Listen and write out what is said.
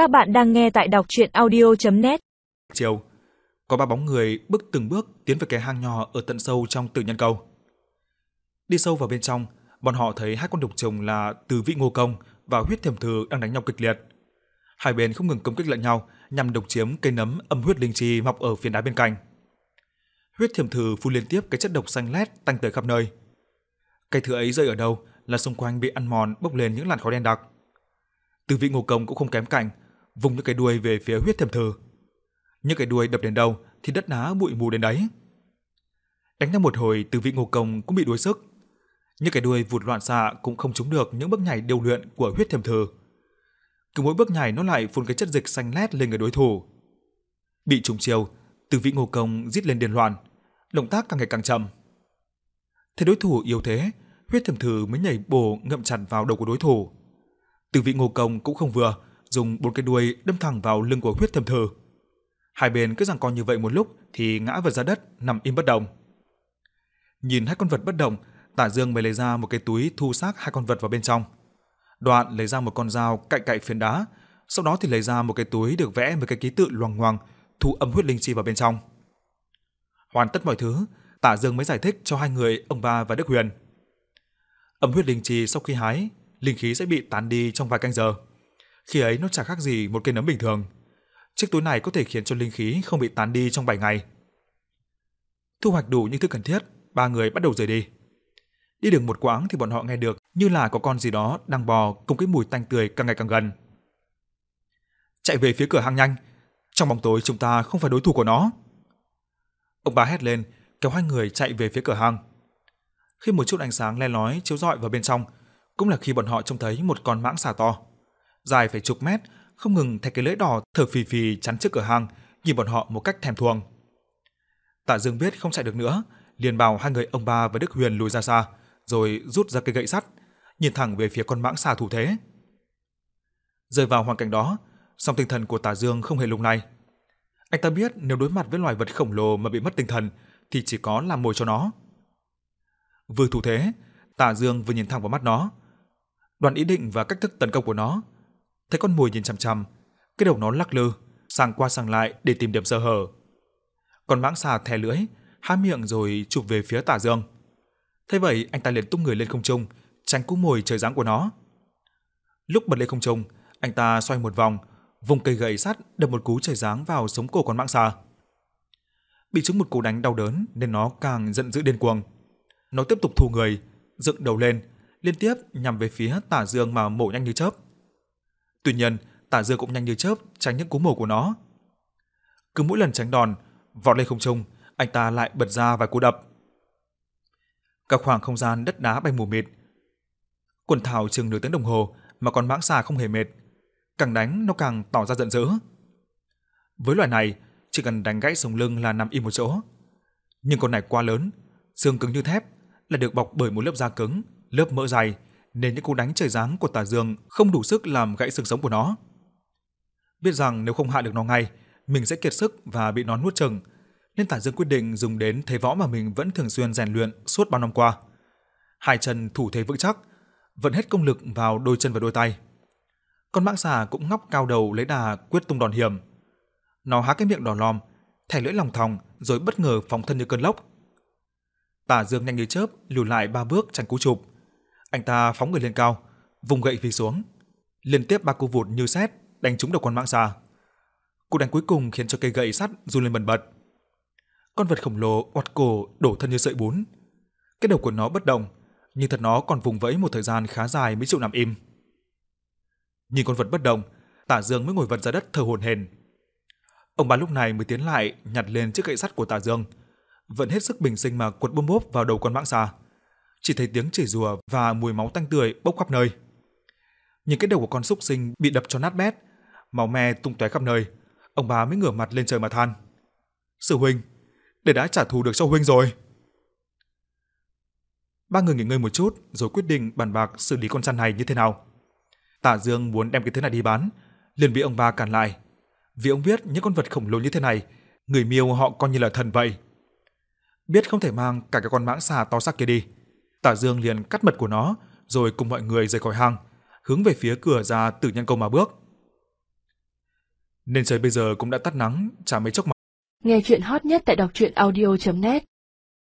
Các bạn đang nghe tại đọc chuyện audio.net Chiều, có ba bóng người bước từng bước tiến về cái hang nhỏ ở tận sâu trong tử nhân cầu. Đi sâu vào bên trong, bọn họ thấy hai con độc trùng là Từ Vị Ngô Công và Huyết Thiểm Thừa đang đánh nhau kịch liệt. Hai bên không ngừng công kích lẫn nhau nhằm độc chiếm cây nấm âm huyết linh chi mọc ở phiến đá bên cạnh. Huyết Thiểm Thừa phun liên tiếp cái chất độc xanh lét tanh tới khắp nơi. Cây thứ ấy rơi ở đâu là xung quanh bị ăn mòn bốc lên những làn khói đen đặc. Từ Vị Ngô Công cũng không kém cạnh, vùng những cái đuôi về phía Huyết thầm Thử. Những cái đuôi đập đến đâu thì đất đá bụi mù đến đấy. Đánh nhau một hồi, Từ Vị Ngô Công cũng bị đuối sức. Những cái đuôi vụt loạn xạ cũng không trúng được những bước nhảy điều luyện của Huyết thầm Thử. Cứ mỗi bước nhảy nó lại phun cái chất dịch xanh lét lên người đối thủ. Bị trùng chiêu, Từ Vị Ngô Công rít lên điên loạn, động tác càng ngày càng chậm. Thấy đối thủ yếu thế, Huyết thầm Thử mới nhảy bổ ngậm chặt vào đầu của đối thủ. Từ Vị Ngô Công cũng không vừa, dùng bốn cái đuôi đâm thẳng vào lưng của Huyết thầm thờ. Hai bên cứ giằng co như vậy một lúc thì ngã vật ra đất, nằm im bất động. Nhìn hai con vật bất động, Tả Dương mới lấy ra một cái túi thu xác hai con vật vào bên trong. Đoạn lấy ra một con dao cạnh cạnh phiến đá, sau đó thì lấy ra một cái túi được vẽ với cái ký tự loằng ngoằng thu âm huyết linh chi vào bên trong. Hoàn tất mọi thứ, Tả Dương mới giải thích cho hai người ông ba và Đức Huyền. Âm huyết linh chi sau khi hái, linh khí sẽ bị tán đi trong vài canh giờ. Khi ấy nó chẳng khác gì một cây nấm bình thường. Chiếc túi này có thể khiến cho linh khí không bị tán đi trong 7 ngày. Thu hoạch đủ những thứ cần thiết, ba người bắt đầu rời đi. Đi được một quãng thì bọn họ nghe được như là có con gì đó đang bò cùng cái mùi tanh tươi càng ngày càng gần. Chạy về phía cửa hang nhanh, trong bóng tối chúng ta không phải đối thủ của nó. Ông bà hét lên, kéo hai người chạy về phía cửa hang. Khi một chút ánh sáng le lói chiếu rọi vào bên trong, cũng là khi bọn họ trông thấy một con mãng xà to, dài phải chục mét, không ngừng thè cái lưỡi đỏ thở phì phì chắn trước cửa hàng, nhìn bọn họ một cách thèm thuồng. Tạ Dương biết không chạy được nữa, liền bảo hai người ông ba và Đức Huyền lùi ra xa, rồi rút ra cây gậy sắt, nhìn thẳng về phía con mãng xà thủ thế. Rơi vào hoàn cảnh đó, song tinh thần của Tả Dương không hề lung lay. Anh ta biết nếu đối mặt với loài vật khổng lồ mà bị mất tinh thần thì chỉ có làm mồi cho nó. Vừa thủ thế, Tả Dương vừa nhìn thẳng vào mắt nó. Đoàn ý định và cách thức tấn công của nó. Thấy con mồi nhìn chằm chằm, cái đầu nó lắc lư, sang qua sang lại để tìm điểm sơ hở. Con mãng xà thè lưỡi, há miệng rồi chụp về phía Tả Dương. Thế vậy, anh ta liền tung người lên không trung, tránh cú mồi trời giáng của nó. Lúc bật lên không trung, anh ta xoay một vòng, vùng cây gậy sắt đập một cú trời giáng vào sống cổ con mãng xà. Bị trúng một cú đánh đau đớn nên nó càng giận dữ điên cuồng. Nó tiếp tục thu người, dựng đầu lên, liên tiếp nhằm về phía Tả Dương mà mổ nhanh như chớp. Tuy nhiên, Tả Dương cũng nhanh như chớp tránh những cú mổ của nó. Cứ mỗi lần tránh đòn, vọt lên không trung, anh ta lại bật ra vài cú đập. Cả khoảng không gian đất đá bay mù mịt. Quần thảo chừng nửa tiếng đồng hồ mà con mãng xà không hề mệt, càng đánh nó càng tỏ ra giận dữ. Với loài này, chỉ cần đánh gãy sống lưng là nằm im một chỗ. Nhưng con này quá lớn, xương cứng như thép, là được bọc bởi một lớp da cứng, lớp mỡ dày, nên những cú đánh trời giáng của Tả Dương không đủ sức làm gãy xương sống của nó. Biết rằng nếu không hạ được nó ngay, mình sẽ kiệt sức và bị nó nuốt chừng, nên Tả Dương quyết định dùng đến thế võ mà mình vẫn thường xuyên rèn luyện suốt bao năm qua. Hai chân thủ thế vững chắc, vận hết công lực vào đôi chân và đôi tay. Con mãng xà cũng ngóc cao đầu lấy đà quyết tung đòn hiểm. Nó há cái miệng đỏ lòm, thẻ lưỡi lòng thòng rồi bất ngờ phóng thân như cơn lốc. Tả Dương nhanh như chớp lùi lại ba bước tránh cú chụp. Anh ta phóng người lên cao, vùng gậy phi xuống, liên tiếp ba cú vụt như sét đánh trúng đầu con mãng xà. Cú đánh cuối cùng khiến cho cây gậy sắt run lên bần bật. Con vật khổng lồ oặt cổ đổ thân như sợi bún. Cái đầu của nó bất động, nhưng thật nó còn vùng vẫy một thời gian khá dài mới chịu nằm im. Nhìn con vật bất động, Tả Dương mới ngồi vật ra đất thở hổn hển. Ông bà lúc này mới tiến lại nhặt lên chiếc gậy sắt của Tả Dương, vẫn hết sức bình sinh mà quật bôm bốp vào đầu con mãng xà. Chỉ thấy tiếng chửi rủa và mùi máu tanh tươi bốc khắp nơi. những cái đầu của con súc sinh bị đập cho nát bét, máu me tung tóe khắp nơi, ông bà mới ngửa mặt lên trời mà than. Sư huynh, để đã trả thù được cho huynh rồi. Ba người nghỉ ngơi một chút rồi quyết định bàn bạc xử lý con săn này như thế nào. Tạ Dương muốn đem cái thứ này đi bán, liền bị ông ba cản lại. Vì ông biết những con vật khổng lồ như thế này, người miêu họ coi như là thần vậy. Biết không thể mang cả cái con mãng xà to xác kia đi, Tạ Dương liền cắt mật của nó, rồi cùng mọi người rời khỏi hang, hướng về phía cửa ra tử nhân công mà bước. nên trời bây giờ cũng đã tắt nắng, chả mấy chốc mà. Nghe chuyện hot nhất tại đọc truyện audio.net